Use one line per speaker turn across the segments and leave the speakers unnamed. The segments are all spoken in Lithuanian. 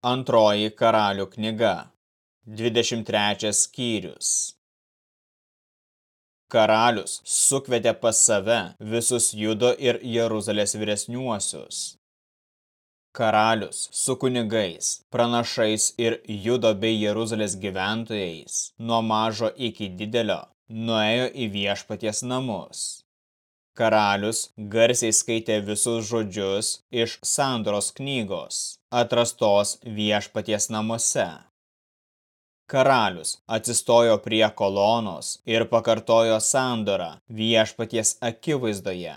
Antroji karalių knyga. 23 skyrius. Karalius sukvietė pas save visus Judo ir Jeruzalės vyresniuosius. Karalius su kunigais, pranašais ir Judo bei Jeruzalės gyventojais nuo mažo iki didelio nuėjo į viešpaties namus. Karalius garsiai skaitė visus žodžius iš sandoros knygos atrastos viešpaties namuose. Karalius atsistojo prie kolonos ir pakartojo sandorą viešpaties akivaizdoje.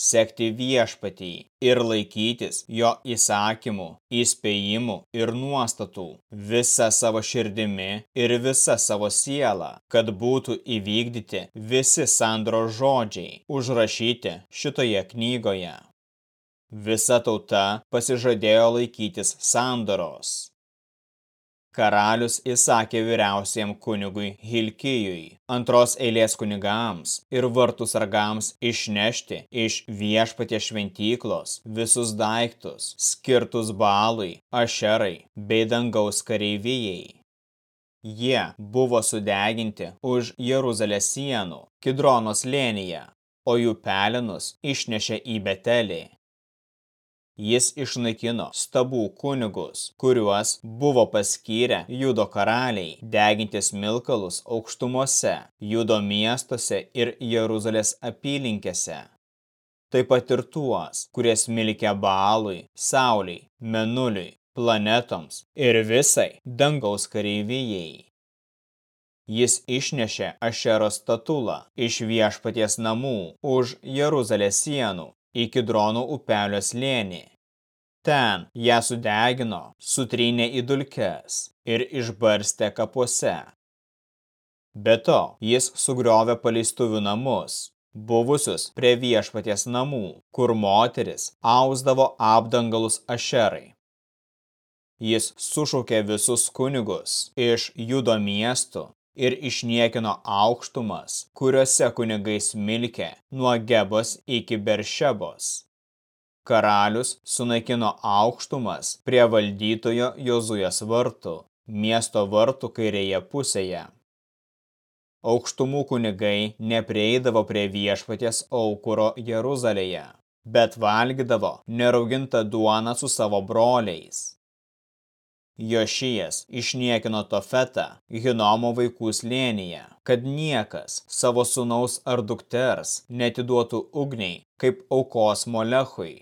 Sekti viešpatį ir laikytis jo įsakymų, įspėjimų ir nuostatų visą savo širdimi ir visą savo sielą, kad būtų įvykdyti visi sandro žodžiai užrašyti šitoje knygoje. Visa tauta pasižadėjo laikytis sandoros. Karalius įsakė vyriausiam kunigui Hilkijui, antros eilės kunigams ir vartų sargams išnešti iš viešpatie šventyklos visus daiktus, skirtus balui, ašerai bei dangaus kareivijai. Jie buvo sudeginti už Jeruzalės sienų, Kidronos lėnyje, o jų pelenus išnešė į Betelį. Jis išnaikino stabų kunigus, kuriuos buvo paskyrę judo karaliai, degintis milkalus aukštumose, judo miestuose ir Jeruzalės apylinkėse. Taip pat ir tuos, kurie smilkė Baalui, Sauliai, Menuliui, planetoms ir visai dangaus kareivijai. Jis išnešė Ašero statulą iš viešpaties namų už Jeruzalės sienų į Kidronų upelio slėnį. Ten ją sudegino, sutrynė į dulkes ir išbarstė kapuose. Be to, jis sugriovė paleistuvių namus, buvusius prie viešpaties namų, kur moteris ausdavo apdangalus ašerai. Jis sušaukė visus kunigus iš judo miestų ir išniekino aukštumas, kuriuose kunigai smilkė nuo Gebos iki Beršebos Karalius sunaikino aukštumas prie valdytojo Jozujas vartų, miesto vartų kairėje pusėje. Aukštumų kunigai neprieidavo prie viešpaties aukuro Jeruzalėje, bet valgydavo neraugintą duoną su savo broliais. Jošijas išniekino Tofetą Hinomo vaikų slėnyje, kad niekas savo sunaus ar dukters netiduotų ugniai kaip aukos molechui.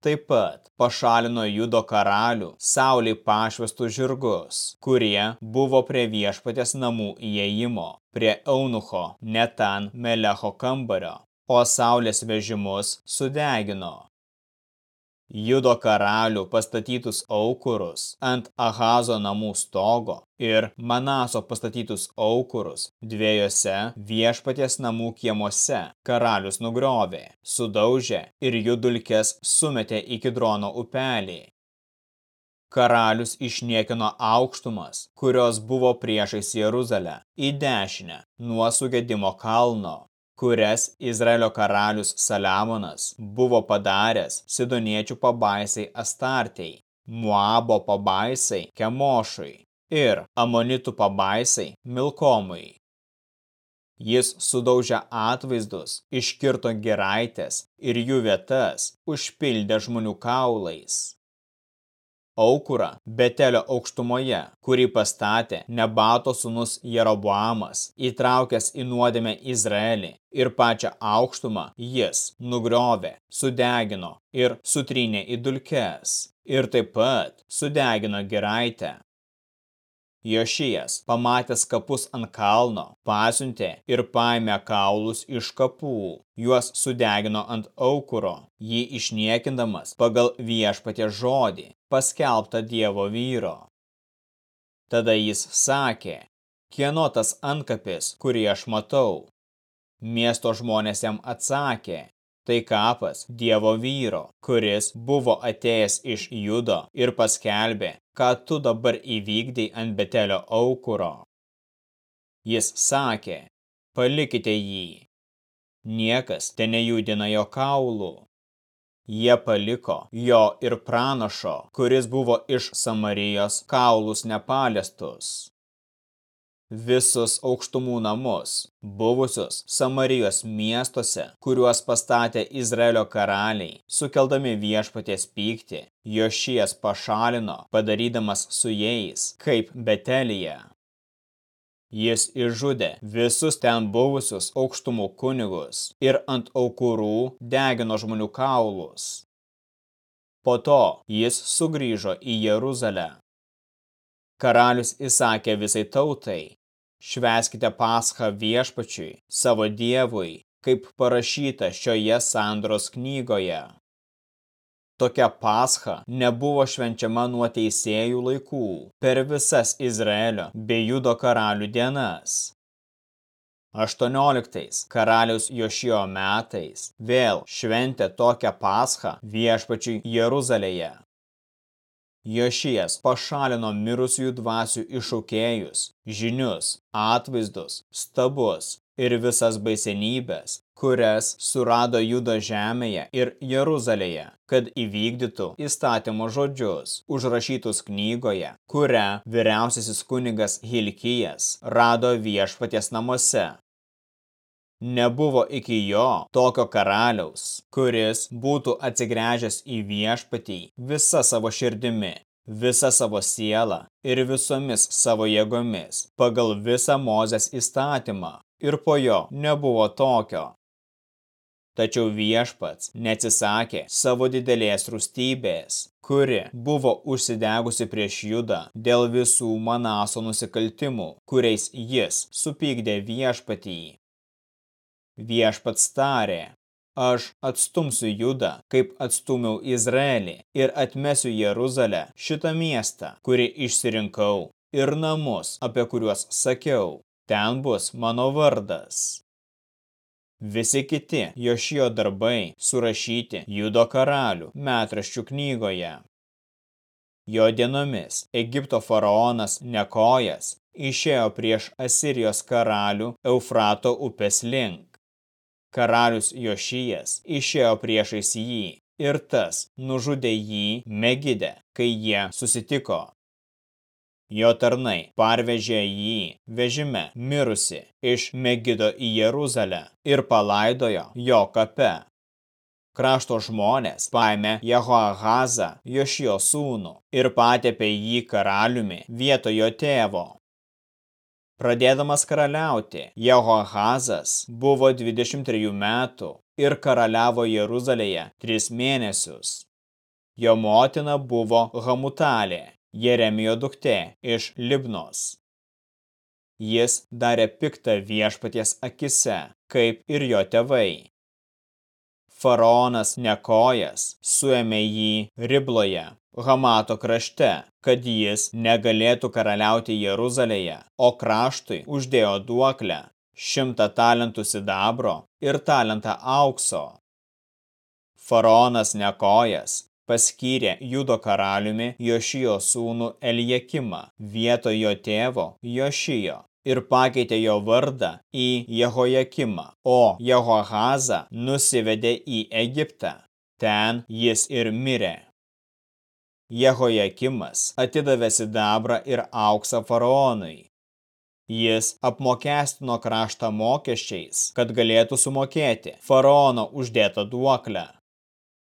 Taip pat pašalino judo karalių sauliai pašvestų žirgus, kurie buvo prie viešpatės namų įėjimo, prie Eunucho Netan Melecho kambario, o saulės vežimus sudegino. Judo karalių pastatytus aukurus ant Ahazo namų stogo ir Manaso pastatytus aukurus dviejose viešpaties namų kiemuose karalius nugriovė, sudaužė ir jų dulkes sumetė į Kidrono upelį. Karalius išniekino aukštumas, kurios buvo priešais Jeruzalę, į dešinę nuo sugedimo kalno kurias Izraelio karalius Saliamonas buvo padaręs sidoniečių pabaisai Astartei, Moabo pabaisai Kemošui ir Amonitų pabaisai Milkomui. Jis sudaužė atvaizdus, iškirto geraitės ir jų vietas užpildė žmonių kaulais aukurą Betelio aukštumoje, kurį pastatė Nebato sūnus Jeroboamas, įtraukęs į nuodėmę Izraelį ir pačią aukštumą jis nugriovė, sudegino ir sutrynė į dulkes ir taip pat sudegino giraitę. Jošijas, pamatęs kapus ant kalno, pasiuntė ir paėmė kaulus iš kapų, juos sudegino ant aukuro, jį išniekindamas pagal viešpatie žodį, paskelbtą Dievo vyro. Tada jis sakė, kieno tas ankapis, kurį aš matau? Miesto žmonės jam atsakė, Tai kapas Dievo vyro, kuris buvo atėjęs iš Judo ir paskelbė, ką tu dabar įvykdai ant Betelio aukuro. Jis sakė, palikite jį. Niekas te nejudina jo kaulų. Jie paliko jo ir pranašo, kuris buvo iš Samarijos kaulus nepaliestus visus aukštumų namus, buvusius Samarijos miestuose, kuriuos pastatė Izraelio karaliai, sukeldami viešpaties pyktį, Jošijas pašalino, padarydamas su jais, kaip Betelija. Jis išžudė visus ten buvusius aukštumų kunigus ir ant aukurų degino žmonių kaulus. Po to jis sugrįžo į Jeruzalę Karalius įsakė visai tautai, šveskite paschą viešpačiui, savo dievui, kaip parašyta šioje sandros knygoje. Tokia pascha nebuvo švenčiama nuo teisėjų laikų per visas Izraelio bei Judo karalių dienas. 18 karalius Jošijo metais vėl šventė tokią paschą viešpačiui Jeruzalėje. Jošijas pašalino mirusiųjų dvasių iššaukėjus, žinius, atvaizdus, stabus ir visas baisenybės, kurias surado Judo žemėje ir Jeruzalėje, kad įvykdytų įstatymo žodžius, užrašytus knygoje, kurią vyriausiasis kunigas Hilkijas rado viešpaties namuose Nebuvo iki jo tokio karaliaus, kuris būtų atsigręžęs į viešpatį visą savo širdimi, visą savo sielą ir visomis savo jėgomis, pagal visą Mozės įstatymą, ir po jo nebuvo tokio. Tačiau viešpats neatsisakė savo didelės rūstybės, kuri buvo užsidegusi prieš judą dėl visų Manaso nusikaltimų, kuriais jis supykdė viešpatį Viešpats tarė, aš atstumsiu Judą, kaip atstumiau Izraelį, ir atmesiu Jeruzalę, šitą miestą, kurį išsirinkau, ir namus, apie kuriuos sakiau, ten bus mano vardas. Visi kiti Jošijo darbai surašyti Judo karalių metraščių knygoje. Jo dienomis Egipto faraonas Nekojas išėjo prieš Asirijos karalių Eufrato upės link karalius Jošijas išėjo priešais jį ir tas nužudė jį Megide, kai jie susitiko. Jo tarnai parvežė jį vežime mirusi iš Megido į Jeruzalę ir palaidojo jo kape. Krašto žmonės paėmė Jehoahazą, Jošijo sūnų, ir patepė jį karaliumi vietojo tėvo. Pradėdamas karaliauti, Jehoahazas buvo 23 metų ir karaliavo Jeruzalėje 3 mėnesius. Jo motina buvo Hamutalė, Jeremijo duktė iš Libnos. Jis darė piktą viešpaties akise, kaip ir jo tėvai. Faraonas Nekojas suėmė jį Ribloje, Hamato krašte, kad jis negalėtų karaliauti Jeruzalėje, o kraštui uždėjo duoklę šimtą talentų sidabro ir talentą aukso. Faraonas Nekojas paskyrė Judo karaliumi Jošijo sūnų Eliekimą vietoj jo tėvo Jošijo ir pakeitė jo vardą į Jehojakimą, o Jehoahazą nusivedė į Egiptą. Ten jis ir mirė. Jehojakimas atidavė sidabrą ir auksą faraonui. Jis apmokestino kraštą mokesčiais, kad galėtų sumokėti faraono uždėtą duoklę.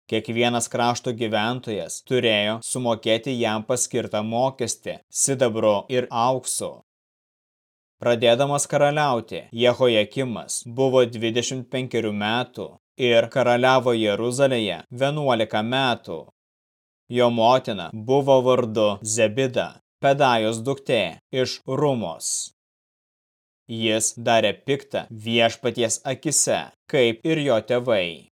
Kiekvienas krašto gyventojas turėjo sumokėti jam paskirtą mokestį sidabro ir auksu. Pradėdamas karaliauti, Jehojakimas buvo 25 metų ir karaliavo Jeruzalėje 11 metų. Jo motina buvo vardu Zebida, Pedajos duktė iš Rumos. Jis darė piktą viešpaties akise, kaip ir jo tėvai.